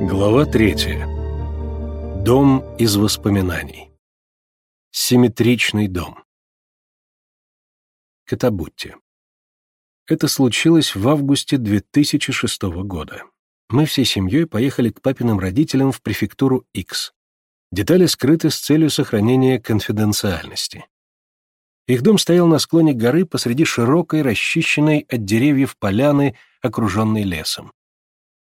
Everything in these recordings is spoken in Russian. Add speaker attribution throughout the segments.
Speaker 1: Глава третья. Дом из воспоминаний. Симметричный дом. Катабутти. Это случилось в августе 2006 года. Мы всей семьей поехали к папиным родителям в префектуру X. Детали скрыты с целью сохранения конфиденциальности. Их дом стоял на склоне горы посреди широкой, расчищенной от деревьев поляны, окруженной лесом.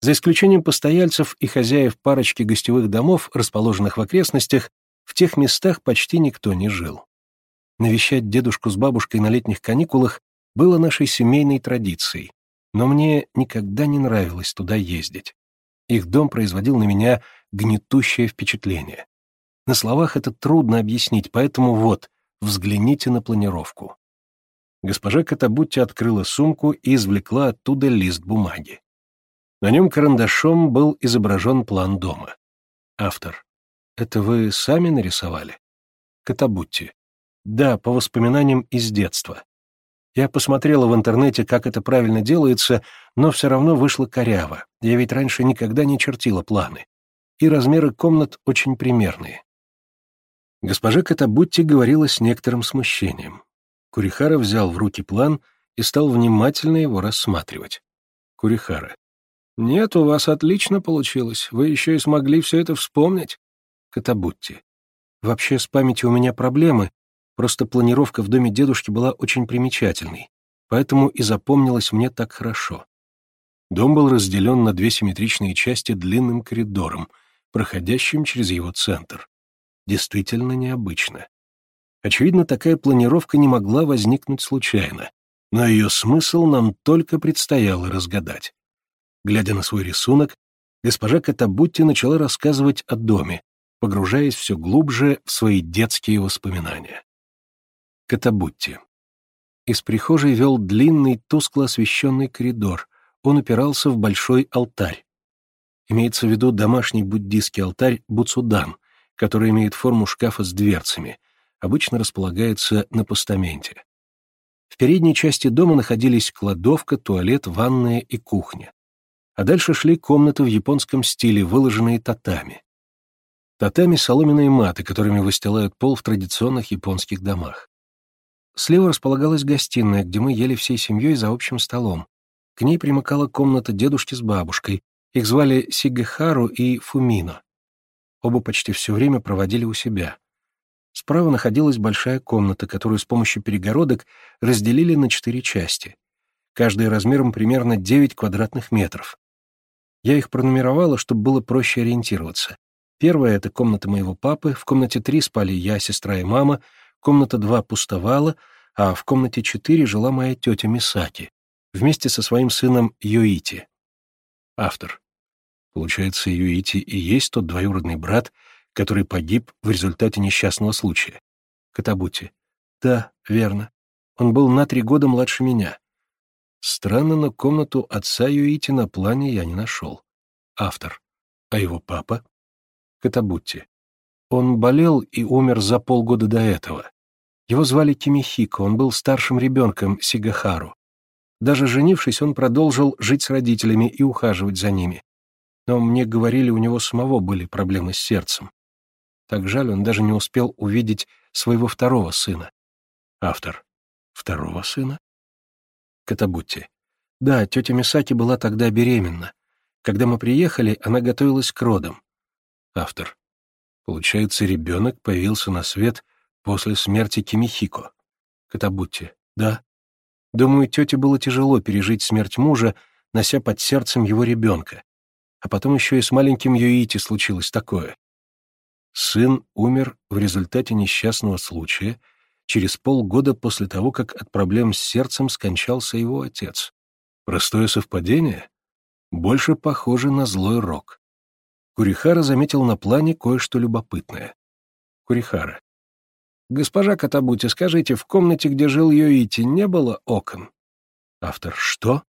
Speaker 1: За исключением постояльцев и хозяев парочки гостевых домов, расположенных в окрестностях, в тех местах почти никто не жил. Навещать дедушку с бабушкой на летних каникулах было нашей семейной традицией, но мне никогда не нравилось туда ездить. Их дом производил на меня гнетущее впечатление. На словах это трудно объяснить, поэтому вот, взгляните на планировку. Госпожа Катабутти открыла сумку и извлекла оттуда лист бумаги. На нем карандашом был изображен план дома. Автор. Это вы сами нарисовали? Катабутти. Да, по воспоминаниям из детства. Я посмотрела в интернете, как это правильно делается, но все равно вышло коряво. Я ведь раньше никогда не чертила планы. И размеры комнат очень примерные. Госпожа Катабутти говорила с некоторым смущением. Курихара взял в руки план и стал внимательно его рассматривать. Курихара. «Нет, у вас отлично получилось. Вы еще и смогли все это вспомнить». Катабутти. «Вообще с памятью у меня проблемы, просто планировка в доме дедушки была очень примечательной, поэтому и запомнилась мне так хорошо». Дом был разделен на две симметричные части длинным коридором, проходящим через его центр. Действительно необычно. Очевидно, такая планировка не могла возникнуть случайно, но ее смысл нам только предстояло разгадать. Глядя на свой рисунок, госпожа Катабутти начала рассказывать о доме, погружаясь все глубже в свои детские воспоминания. Катабутти. Из прихожей вел длинный, тускло освещенный коридор. Он упирался в большой алтарь. Имеется в виду домашний буддийский алтарь Буцудан, который имеет форму шкафа с дверцами, обычно располагается на постаменте. В передней части дома находились кладовка, туалет, ванная и кухня а дальше шли комнаты в японском стиле, выложенные татами. Татами — соломенные маты, которыми выстилают пол в традиционных японских домах. Слева располагалась гостиная, где мы ели всей семьей за общим столом. К ней примыкала комната дедушки с бабушкой. Их звали Сигехару и Фумино. Оба почти все время проводили у себя. Справа находилась большая комната, которую с помощью перегородок разделили на четыре части. Каждая размером примерно 9 квадратных метров. Я их пронумеровала, чтобы было проще ориентироваться. Первая — это комната моего папы, в комнате три спали я, сестра и мама, комната два пустовала, а в комнате четыре жила моя тетя Мисаки, вместе со своим сыном Юити. Автор. Получается, Юити и есть тот двоюродный брат, который погиб в результате несчастного случая. Катабути. Да, верно. Он был на три года младше меня. Странно, но комнату отца Юити на плане я не нашел. Автор. А его папа? Катабутти. Он болел и умер за полгода до этого. Его звали Кимихико, он был старшим ребенком Сигахару. Даже женившись, он продолжил жить с родителями и ухаживать за ними. Но мне говорили, у него самого были проблемы с сердцем. Так жаль, он даже не успел увидеть своего второго сына. Автор. Второго сына? Катабутти. Да, тетя Мисаки была тогда беременна. Когда мы приехали, она готовилась к родам. Автор. Получается, ребенок появился на свет после смерти Кимихико. Катабутти. Да. Думаю, тете было тяжело пережить смерть мужа, нося под сердцем его ребенка. А потом еще и с маленьким Юити случилось такое. Сын умер в результате несчастного случая — через полгода после того, как от проблем с сердцем скончался его отец. Простое совпадение? Больше похоже на злой рок. Курихара заметил на плане кое-что любопытное. Курихара. «Госпожа Катабути, скажите, в комнате, где жил Йоити, не было окон?» Автор. «Что?»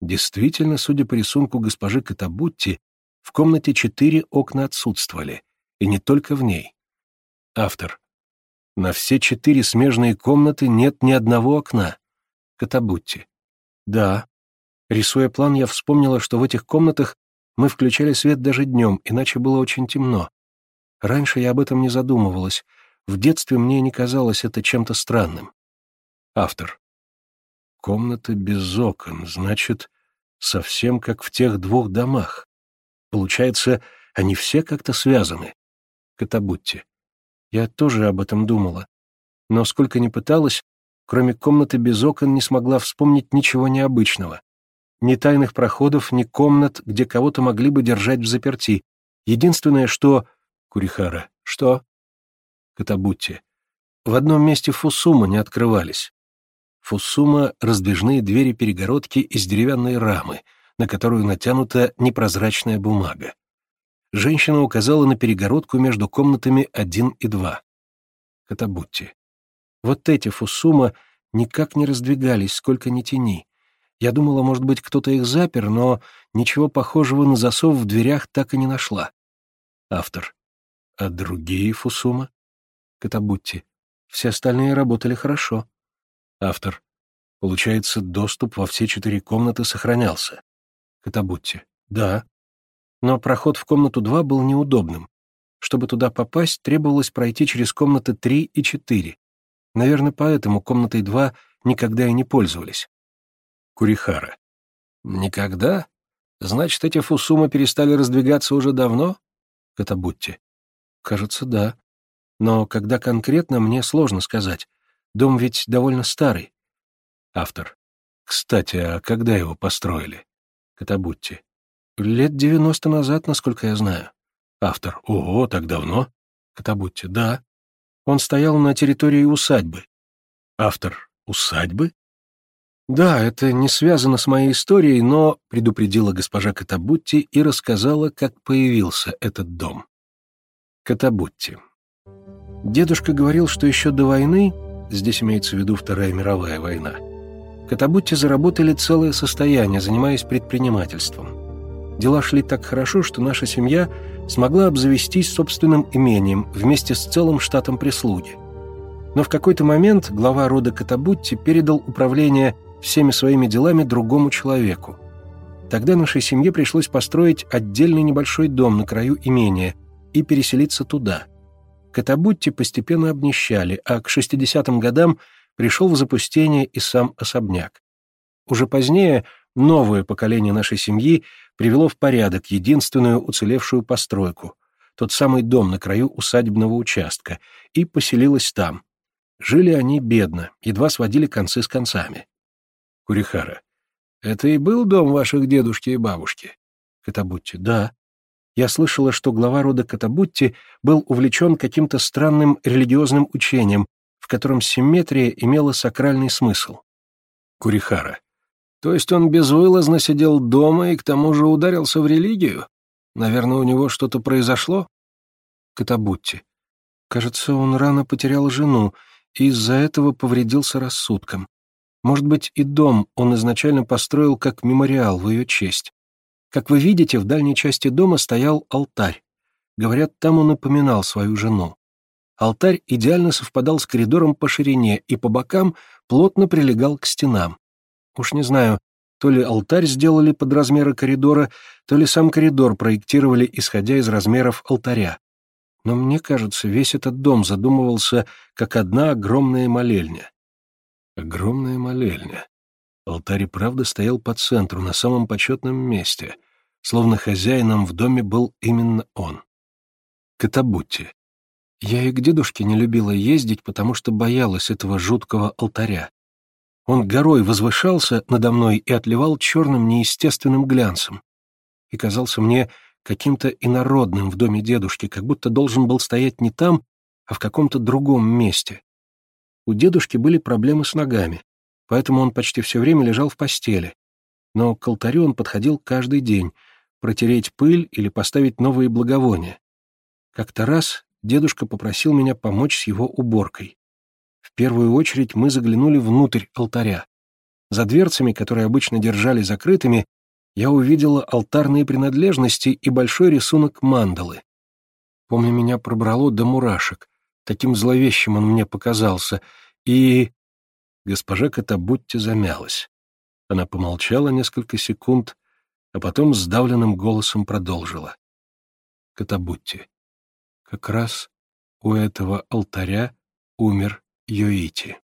Speaker 1: Действительно, судя по рисунку госпожи Катабутти, в комнате четыре окна отсутствовали, и не только в ней. Автор. На все четыре смежные комнаты нет ни одного окна. Катабутти. Да. Рисуя план, я вспомнила, что в этих комнатах Мы включали свет даже днем, иначе было очень темно. Раньше я об этом не задумывалась. В детстве мне не казалось это чем-то странным. Автор. Комната без окон, значит, совсем как в тех двух домах. Получается, они все как-то связаны. Катабутти. Я тоже об этом думала. Но сколько ни пыталась, кроме комнаты без окон не смогла вспомнить ничего необычного. Ни тайных проходов, ни комнат, где кого-то могли бы держать в заперти. Единственное, что... Курихара. Что? Катабутти. В одном месте фусума не открывались. Фусума — раздвижные двери-перегородки из деревянной рамы, на которую натянута непрозрачная бумага. Женщина указала на перегородку между комнатами один и два. Катабутти. Вот эти фусума никак не раздвигались, сколько ни тяни. Я думала, может быть, кто-то их запер, но ничего похожего на засов в дверях так и не нашла. Автор. А другие фусума? Катабутти. Все остальные работали хорошо. Автор. Получается, доступ во все четыре комнаты сохранялся. Катабутти. Да. Но проход в комнату 2 был неудобным. Чтобы туда попасть, требовалось пройти через комнаты 3 и 4. Наверное, поэтому комнатой 2 никогда и не пользовались. Курихара. Никогда? Значит, эти фусумы перестали раздвигаться уже давно? Катабутти. Кажется, да. Но когда конкретно, мне сложно сказать. Дом ведь довольно старый. Автор. Кстати, а когда его построили? Катабутти. Лет девяносто назад, насколько я знаю. Автор. Ого, так давно? Катабутти. Да. Он стоял на территории усадьбы. Автор. Усадьбы? Да, это не связано с моей историей, но предупредила госпожа Катабутти и рассказала, как появился этот дом. Катабутти. Дедушка говорил, что еще до войны, здесь имеется в виду Вторая мировая война, Катабутти заработали целое состояние, занимаясь предпринимательством. Дела шли так хорошо, что наша семья смогла обзавестись собственным имением вместе с целым штатом прислуги. Но в какой-то момент глава рода Катабутти передал управление всеми своими делами другому человеку. Тогда нашей семье пришлось построить отдельный небольшой дом на краю имения и переселиться туда. Катабутти постепенно обнищали, а к 60-м годам пришел в запустение и сам особняк. Уже позднее новое поколение нашей семьи привело в порядок единственную уцелевшую постройку, тот самый дом на краю усадебного участка, и поселилась там. Жили они бедно, едва сводили концы с концами. Курихара. Это и был дом ваших дедушки и бабушки? Катабутти. Да. Я слышала, что глава рода Катабутти был увлечен каким-то странным религиозным учением, в котором симметрия имела сакральный смысл. Курихара. То есть он безвылазно сидел дома и к тому же ударился в религию? Наверное, у него что-то произошло? Катабутти. Кажется, он рано потерял жену и из-за этого повредился рассудком. Может быть, и дом он изначально построил как мемориал в ее честь. Как вы видите, в дальней части дома стоял алтарь. Говорят, там он напоминал свою жену. Алтарь идеально совпадал с коридором по ширине и по бокам плотно прилегал к стенам. Уж не знаю, то ли алтарь сделали под размеры коридора, то ли сам коридор проектировали, исходя из размеров алтаря. Но мне кажется, весь этот дом задумывался как одна огромная молельня. Огромная молельня. Алтарь и правда стоял по центру, на самом почетном месте, словно хозяином в доме был именно он. Катабутти. Я и к дедушке не любила ездить, потому что боялась этого жуткого алтаря. Он горой возвышался надо мной и отливал черным неестественным глянцем. И казался мне каким-то инородным в доме дедушки, как будто должен был стоять не там, а в каком-то другом месте. У дедушки были проблемы с ногами, поэтому он почти все время лежал в постели. Но к алтарю он подходил каждый день, протереть пыль или поставить новые благовония. Как-то раз дедушка попросил меня помочь с его уборкой. Первую очередь мы заглянули внутрь алтаря. За дверцами, которые обычно держали закрытыми, я увидела алтарные принадлежности и большой рисунок мандалы. Помню, меня пробрало до мурашек. Таким зловещим он мне показался. И... Госпожа Катабутти замялась. Она помолчала несколько секунд, а потом сдавленным голосом продолжила. Катабутти. Как раз у этого алтаря умер Йоити.